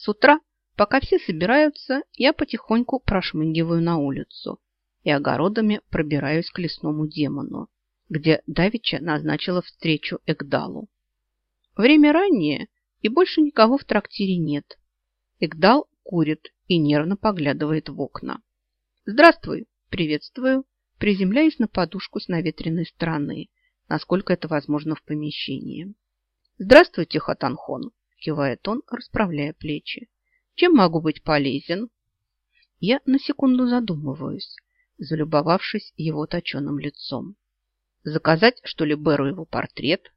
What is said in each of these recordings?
С утра, пока все собираются, я потихоньку прошмыгиваю на улицу и огородами пробираюсь к лесному демону, где Давича назначила встречу Эгдалу. Время раннее, и больше никого в трактире нет. Эгдал курит и нервно поглядывает в окна. «Здравствуй!» – приветствую, приземляясь на подушку с наветренной стороны, насколько это возможно в помещении. «Здравствуйте, Хатанхон!» – кивает он, расправляя плечи. «Чем могу быть полезен?» Я на секунду задумываюсь, залюбовавшись его точеным лицом. Заказать, что ли, Беру его портрет?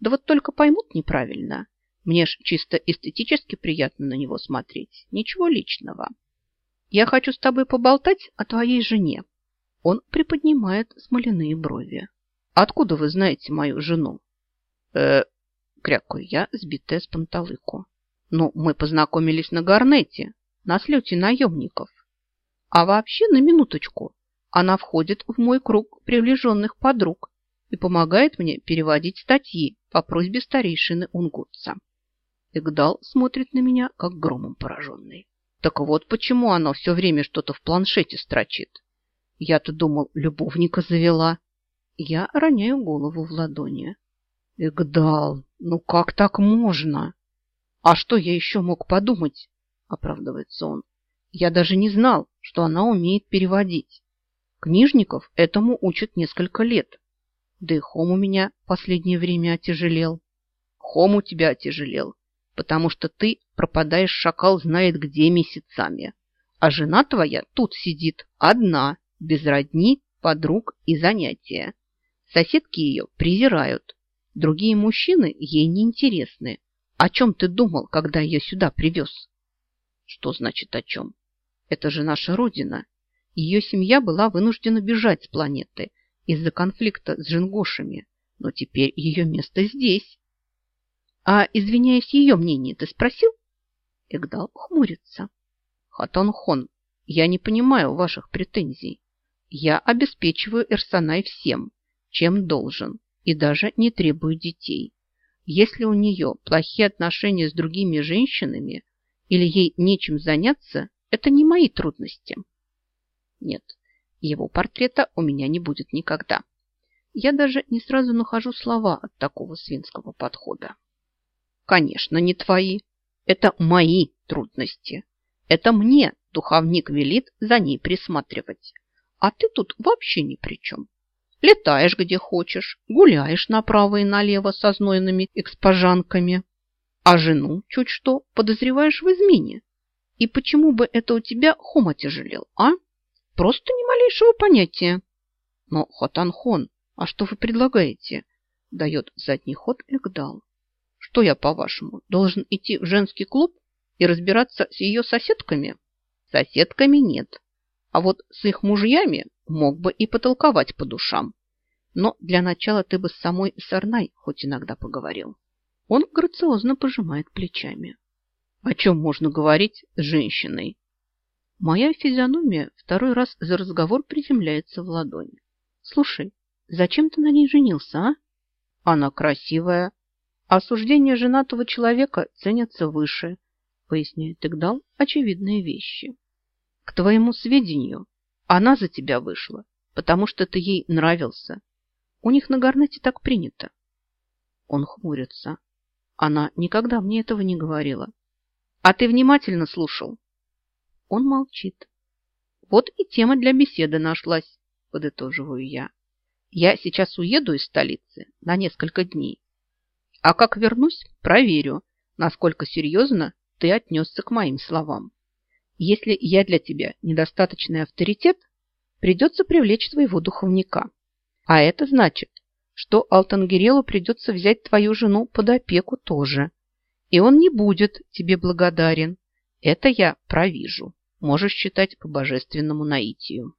Да вот только поймут неправильно. Мне ж чисто эстетически приятно на него смотреть. Ничего личного. Я хочу с тобой поболтать о твоей жене. Он приподнимает смоляные брови. Откуда вы знаете мою жену? Э, крякаю я, сбитая с панталыку. Ну, мы познакомились на Гарнете, на слете наемников. А вообще, на минуточку, она входит в мой круг приближенных подруг и помогает мне переводить статьи по просьбе старейшины Унгутца. Игдал смотрит на меня, как громом пораженный. Так вот почему она все время что-то в планшете строчит. Я-то думал, любовника завела. Я роняю голову в ладони. Игдал, ну как так можно? А что я еще мог подумать? Оправдывается он. Я даже не знал, что она умеет переводить. Книжников этому учат несколько лет. Да и хом у меня последнее время отяжелел. Хом у тебя отяжелел, потому что ты пропадаешь шакал знает где месяцами. А жена твоя тут сидит одна, без родни, подруг и занятия. Соседки ее презирают. Другие мужчины ей не интересны. О чем ты думал, когда ее сюда привез? Что значит о чем? Это же наша родина. Ее семья была вынуждена бежать с планеты из-за конфликта с джингошами, но теперь ее место здесь. А, извиняюсь, ее мнение ты спросил? Эгдал хмурится. Хатон-хон, я не понимаю ваших претензий. Я обеспечиваю Эрсанай всем, чем должен, и даже не требую детей. Если у нее плохие отношения с другими женщинами или ей нечем заняться, это не мои трудности. Нет, его портрета у меня не будет никогда. Я даже не сразу нахожу слова от такого свинского подхода. Конечно, не твои. Это мои трудности. Это мне духовник велит за ней присматривать. А ты тут вообще ни при чем. Летаешь где хочешь, гуляешь направо и налево со знойными экспожанками. А жену чуть что подозреваешь в измене. И почему бы это у тебя хом отяжелел, а? Просто ни малейшего понятия. Но, Хотанхон, а что вы предлагаете? Дает задний ход Эгдал. Что я, по-вашему, должен идти в женский клуб и разбираться с ее соседками? Соседками нет. А вот с их мужьями мог бы и потолковать по душам. Но для начала ты бы с самой Сарнай хоть иногда поговорил. Он грациозно пожимает плечами. О чем можно говорить с женщиной? Моя физиономия второй раз за разговор приземляется в ладони. Слушай, зачем ты на ней женился, а? Она красивая. Осуждения женатого человека ценятся выше, поясняет Игдал очевидные вещи. К твоему сведению, она за тебя вышла, потому что ты ей нравился. У них на Гарнете так принято. Он хмурится. Она никогда мне этого не говорила. А ты внимательно слушал? Он молчит. Вот и тема для беседы нашлась, подытоживаю я. Я сейчас уеду из столицы на несколько дней. А как вернусь, проверю, насколько серьезно ты отнесся к моим словам. Если я для тебя недостаточный авторитет, придется привлечь твоего духовника. А это значит, что Алтангерелу придется взять твою жену под опеку тоже. И он не будет тебе благодарен. Это я провижу. Можешь считать по божественному наитию.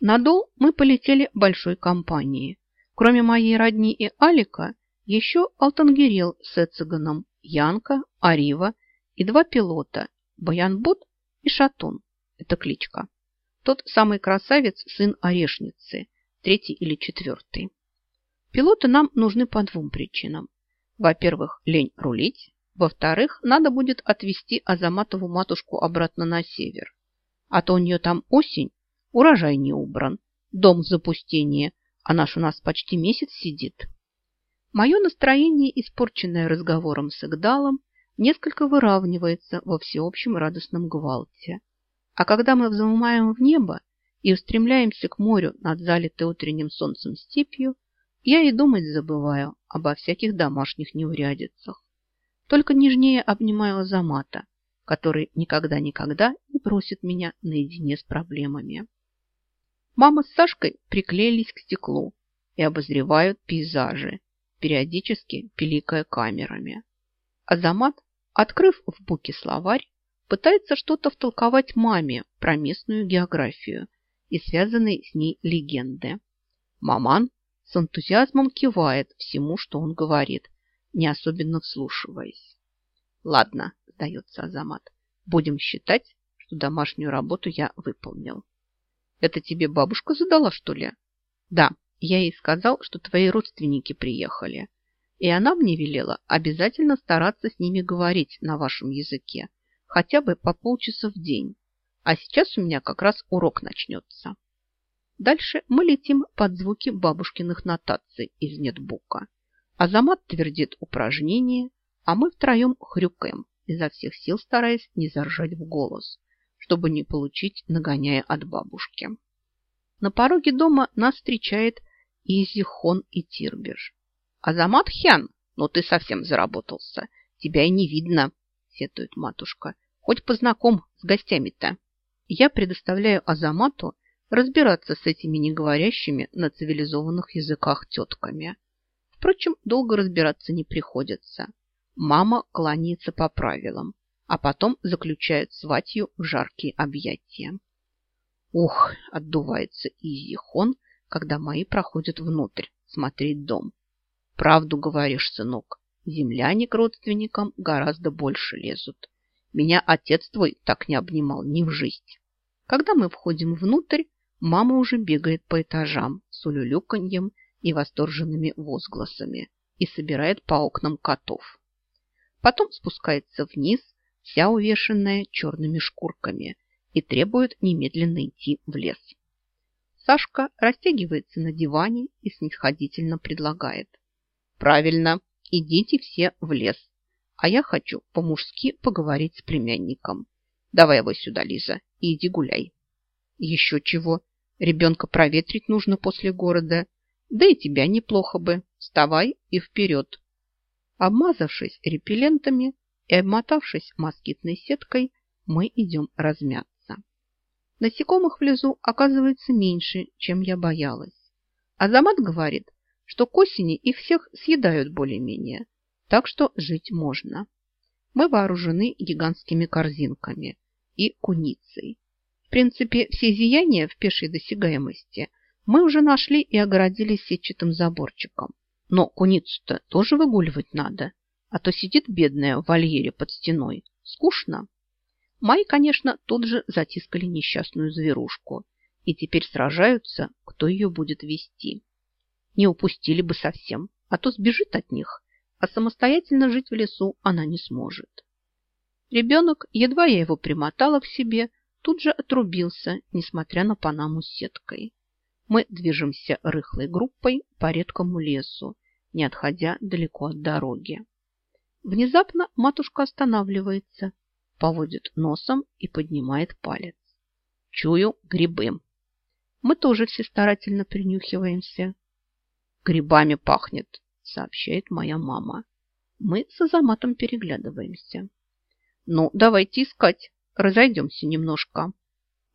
На Дол мы полетели большой компанией. Кроме моей родни и Алика, еще Алтангерел с Эциганом, Янка, Арива и два пилота – Баянбот и Шатун. Это кличка. Тот самый красавец, сын Орешницы, третий или четвертый. Пилоты нам нужны по двум причинам. Во-первых, лень рулить, Во-вторых, надо будет отвезти Азаматову матушку обратно на север. А то у нее там осень, урожай не убран, дом в запустении, а наш у нас почти месяц сидит. Мое настроение, испорченное разговором с Игдалом, несколько выравнивается во всеобщем радостном гвалте. А когда мы взмываем в небо и устремляемся к морю над залитой утренним солнцем степью, я и думать забываю обо всяких домашних неурядицах. Только нежнее обнимаю Азамата, который никогда-никогда не бросит меня наедине с проблемами. Мама с Сашкой приклеились к стеклу и обозревают пейзажи, периодически пиликая камерами. Азамат, открыв в буке словарь, пытается что-то втолковать маме про местную географию и связанные с ней легенды. Маман с энтузиазмом кивает всему, что он говорит, не особенно вслушиваясь. Ладно, сдается Азамат, будем считать, что домашнюю работу я выполнил. Это тебе бабушка задала, что ли? Да, я ей сказал, что твои родственники приехали. И она мне велела обязательно стараться с ними говорить на вашем языке, хотя бы по полчаса в день. А сейчас у меня как раз урок начнется. Дальше мы летим под звуки бабушкиных нотаций из нетбука. Азамат твердит упражнение, а мы втроем хрюкаем, изо всех сил стараясь не заржать в голос, чтобы не получить нагоняя от бабушки. На пороге дома нас встречает Изихон и Тирбиш. Азамат Хян, ну ты совсем заработался. Тебя и не видно, сетует матушка. Хоть познаком с гостями-то. Я предоставляю Азамату разбираться с этими неговорящими на цивилизованных языках тетками. Впрочем, долго разбираться не приходится. Мама кланяется по правилам, а потом заключает сватью в жаркие объятия. Ух, отдувается Изихон, когда мои проходят внутрь смотреть дом. Правду говоришь, сынок, земляне к родственникам гораздо больше лезут. Меня отец твой так не обнимал ни в жизнь. Когда мы входим внутрь, мама уже бегает по этажам с улюлюканьем и восторженными возгласами и собирает по окнам котов. Потом спускается вниз, вся увешанная черными шкурками, и требует немедленно идти в лес. Сашка растягивается на диване и снисходительно предлагает. Правильно, идите все в лес. А я хочу по-мужски поговорить с племянником. Давай его сюда, Лиза, и иди гуляй. Еще чего? Ребенка проветрить нужно после города. Да и тебя неплохо бы. Вставай и вперед. Обмазавшись репеллентами и обмотавшись москитной сеткой, мы идем размяться. Насекомых в лесу оказывается меньше, чем я боялась. Азамат говорит, что к осени их всех съедают более-менее, так что жить можно. Мы вооружены гигантскими корзинками и куницей. В принципе, все зияния в пешей досягаемости мы уже нашли и огородили сетчатым заборчиком. Но куницу-то тоже выгуливать надо, а то сидит бедная в вольере под стеной. Скучно. Мои, конечно, тут же затискали несчастную зверушку и теперь сражаются, кто ее будет вести. Не упустили бы совсем, а то сбежит от них, а самостоятельно жить в лесу она не сможет. Ребенок, едва я его примотала к себе, тут же отрубился, несмотря на панаму с сеткой. Мы движемся рыхлой группой по редкому лесу, не отходя далеко от дороги. Внезапно матушка останавливается поводит носом и поднимает палец. Чую грибы. Мы тоже все старательно принюхиваемся. Грибами пахнет, сообщает моя мама. Мы с Азаматом переглядываемся. Ну, давайте искать. Разойдемся немножко.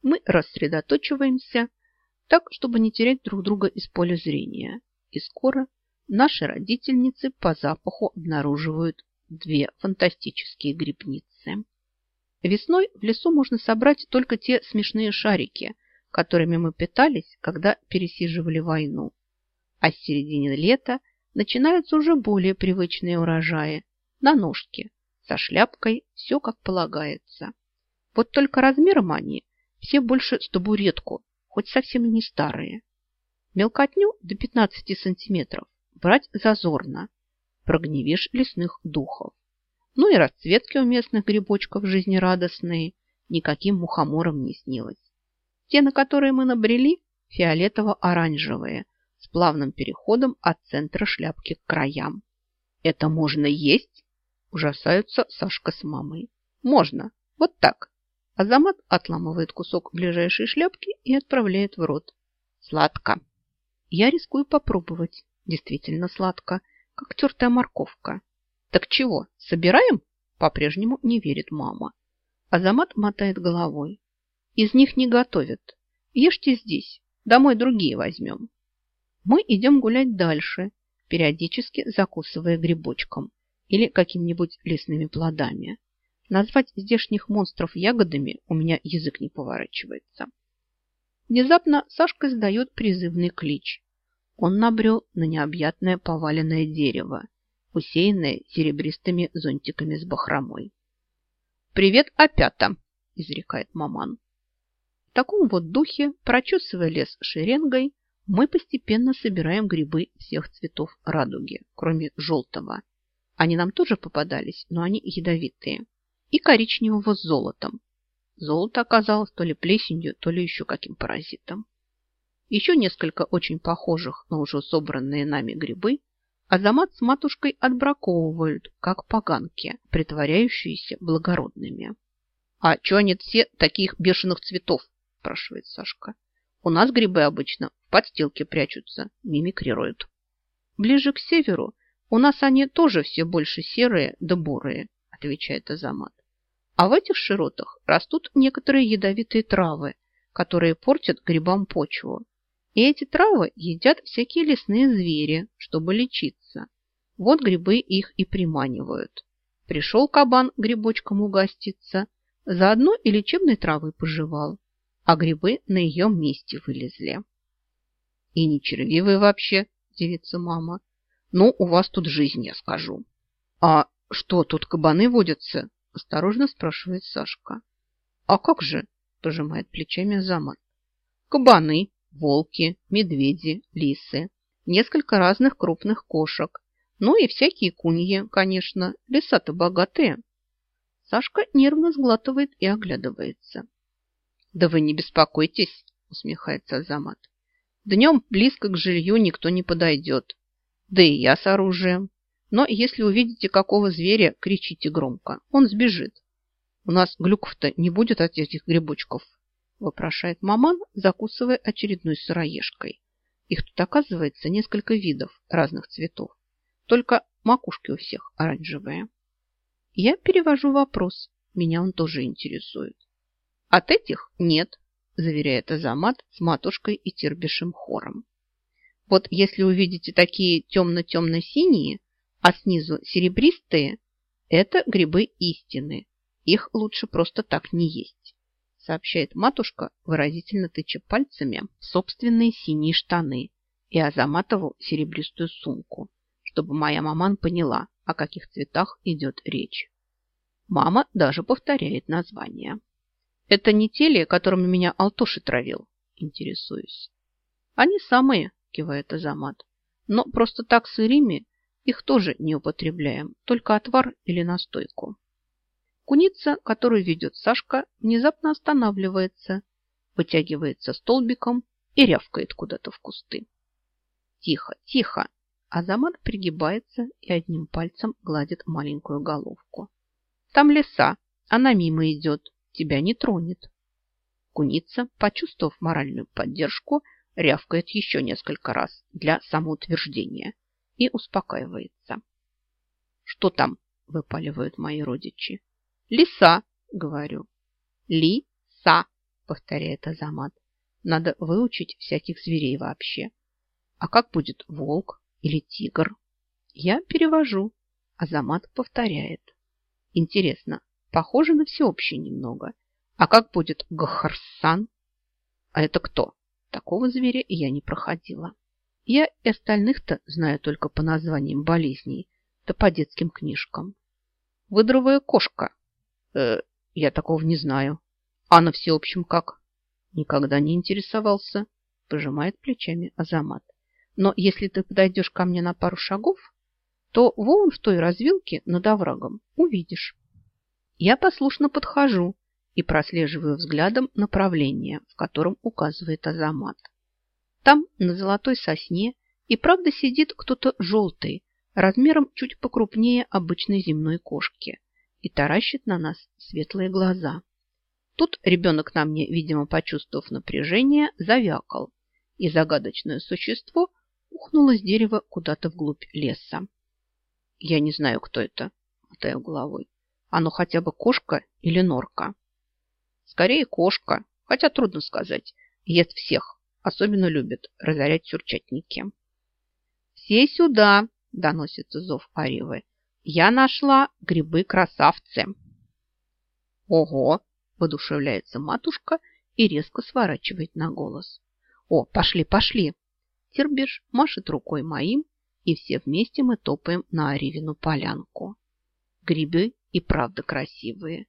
Мы рассредоточиваемся так, чтобы не терять друг друга из поля зрения. И скоро наши родительницы по запаху обнаруживают две фантастические грибницы. Весной в лесу можно собрать только те смешные шарики, которыми мы питались, когда пересиживали войну. А с середины лета начинаются уже более привычные урожаи. На ножке, со шляпкой, все как полагается. Вот только размером они все больше с табуретку, хоть совсем не старые. Мелкотню до 15 сантиметров брать зазорно, прогневишь лесных духов. Ну и расцветки у местных грибочков жизнерадостные. Никаким мухомором не снилось. Те, на которые мы набрели, фиолетово-оранжевые, плавным переходом от центра шляпки к краям. «Это можно есть?» – ужасаются Сашка с мамой. «Можно. Вот так». Азамат отламывает кусок ближайшей шляпки и отправляет в рот. Сладко. Я рискую попробовать. Действительно сладко, как тертая морковка. Так чего, собираем? По-прежнему не верит мама. Азамат мотает головой. Из них не готовят. Ешьте здесь. Домой другие возьмем. Мы идем гулять дальше, периодически закусывая грибочком или какими-нибудь лесными плодами. Назвать здешних монстров ягодами у меня язык не поворачивается. Внезапно Сашка издает призывный клич. Он набрел на необъятное поваленное дерево, усеянное серебристыми зонтиками с бахромой. «Привет, опята!» – изрекает маман. В таком вот духе, прочесывая лес шеренгой, мы постепенно собираем грибы всех цветов радуги, кроме желтого. Они нам тоже попадались, но они ядовитые. И коричневого с золотом. Золото оказалось то ли плесенью, то ли еще каким паразитом. Еще несколько очень похожих на уже собранные нами грибы Азамат с матушкой отбраковывают, как поганки, притворяющиеся благородными. – А что они все таких бешеных цветов? – спрашивает Сашка. – У нас грибы обычно в подстилке прячутся, мимикрируют. Ближе к северу у нас они тоже все больше серые да бурые, отвечает Азамат. А в этих широтах растут некоторые ядовитые травы, которые портят грибам почву. И эти травы едят всякие лесные звери, чтобы лечиться. Вот грибы их и приманивают. Пришел кабан грибочком угоститься, заодно и лечебной травы пожевал, а грибы на ее месте вылезли. И не червивые вообще, девица мама. Ну, у вас тут жизнь, я скажу. А что, тут кабаны водятся? Осторожно спрашивает Сашка. А как же? Пожимает плечами Замат. Кабаны, волки, медведи, лисы, несколько разных крупных кошек, ну и всякие куньи, конечно. Леса-то богатые. Сашка нервно сглатывает и оглядывается. Да вы не беспокойтесь, усмехается Замат. Днем близко к жилью никто не подойдет. Да и я с оружием. Но если увидите какого зверя, кричите громко. Он сбежит. У нас глюков-то не будет от этих грибочков, вопрошает маман, закусывая очередной сыроежкой. Их тут оказывается несколько видов разных цветов. Только макушки у всех оранжевые. Я перевожу вопрос. Меня он тоже интересует. От этих нет, заверяет Азамат с матушкой и тербишем хором. Вот если увидите такие темно-темно-синие, а снизу серебристые – это грибы истины. Их лучше просто так не есть, сообщает матушка, выразительно тыча пальцами в собственные синие штаны и Азаматову серебристую сумку, чтобы моя маман поняла, о каких цветах идет речь. Мама даже повторяет название. Это не те ли, которыми меня Алтоши травил? Интересуюсь. Они самые, кивает Азамат. Но просто так сырыми их тоже не употребляем, только отвар или настойку. Куница, которую ведет Сашка, внезапно останавливается, вытягивается столбиком и рявкает куда-то в кусты. Тихо, тихо. Азамат пригибается и одним пальцем гладит маленькую головку. Там леса, она мимо идет, тебя не тронет. Куница, почувствовав моральную поддержку, рявкает еще несколько раз для самоутверждения – и успокаивается. «Что там?» – выпаливают мои родичи. «Лиса!» – говорю. «Ли-са!» – повторяет Азамат. «Надо выучить всяких зверей вообще. А как будет волк или тигр?» Я перевожу. Азамат повторяет. Интересно, похоже на всеобщее немного. А как будет Гахарсан? А это кто? Такого зверя я не проходила. Я и остальных-то знаю только по названиям болезней, да по детским книжкам. Выдровая кошка. Э, я такого не знаю. А на всеобщем как? Никогда не интересовался. Пожимает плечами Азамат. Но если ты подойдешь ко мне на пару шагов, то вон в той развилке над оврагом увидишь. Я послушно подхожу и прослеживаю взглядом направление, в котором указывает Азамат. Там, на золотой сосне, и правда сидит кто-то желтый, размером чуть покрупнее обычной земной кошки, и таращит на нас светлые глаза. Тут ребенок на мне, видимо, почувствовав напряжение, завякал, и загадочное существо ухнуло с дерева куда-то вглубь леса. Я не знаю, кто это, мотаю головой. Оно хотя бы кошка или норка? Скорее кошка, хотя трудно сказать. Ест всех, особенно любит разорять сюрчатники. «Все сюда!» – доносится зов Аривы. «Я нашла грибы-красавцы!» «Ого!» – воодушевляется матушка и резко сворачивает на голос. «О, пошли, пошли!» Тербиш машет рукой моим, и все вместе мы топаем на Аривину полянку. Грибы и правда красивые.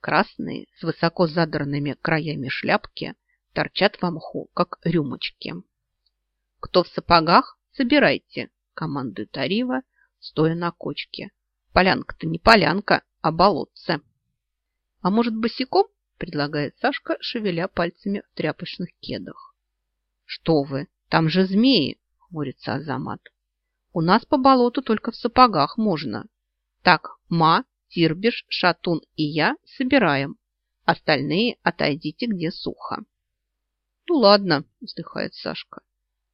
Красные, с высоко задранными краями шляпки, торчат в мху, как рюмочки. Кто в сапогах, собирайте, командует Арива, стоя на кочке. Полянка-то не полянка, а болотце. А может, босиком? предлагает Сашка, шевеля пальцами в тряпочных кедах. Что вы, там же змеи, хмурится Азамат. У нас по болоту только в сапогах можно. Так, ма, Тирбиш, Шатун и я собираем. Остальные отойдите, где сухо. Ну ладно, вздыхает Сашка.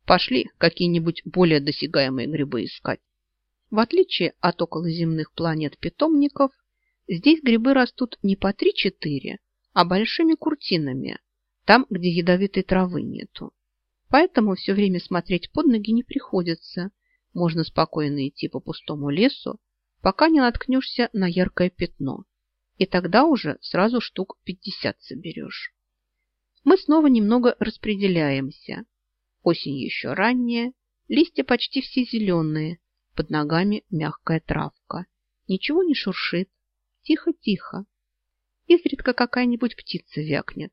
Пошли какие-нибудь более досягаемые грибы искать. В отличие от околоземных планет-питомников, здесь грибы растут не по 3-4, а большими куртинами, там, где ядовитой травы нету. Поэтому все время смотреть под ноги не приходится. Можно спокойно идти по пустому лесу, пока не наткнешься на яркое пятно. И тогда уже сразу штук 50 соберешь. Мы снова немного распределяемся. Осень еще ранняя, листья почти все зеленые, под ногами мягкая травка. Ничего не шуршит. Тихо-тихо. Изредка какая-нибудь птица вякнет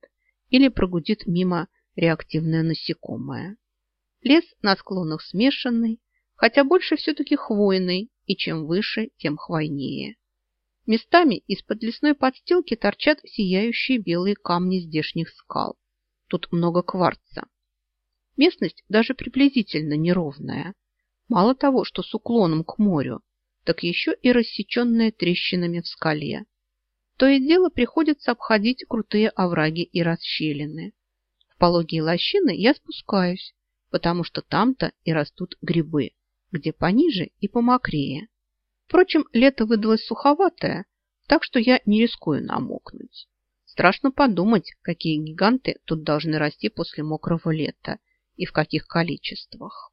или прогудит мимо реактивное насекомое. Лес на склонах смешанный, хотя больше все-таки хвойный, и чем выше, тем хвойнее. Местами из-под лесной подстилки торчат сияющие белые камни здешних скал. Тут много кварца. Местность даже приблизительно неровная. Мало того, что с уклоном к морю, так еще и рассеченная трещинами в скале. То и дело приходится обходить крутые овраги и расщелины. В пологие лощины я спускаюсь, потому что там-то и растут грибы где пониже и помокрее. Впрочем, лето выдалось суховатое, так что я не рискую намокнуть. Страшно подумать, какие гиганты тут должны расти после мокрого лета и в каких количествах.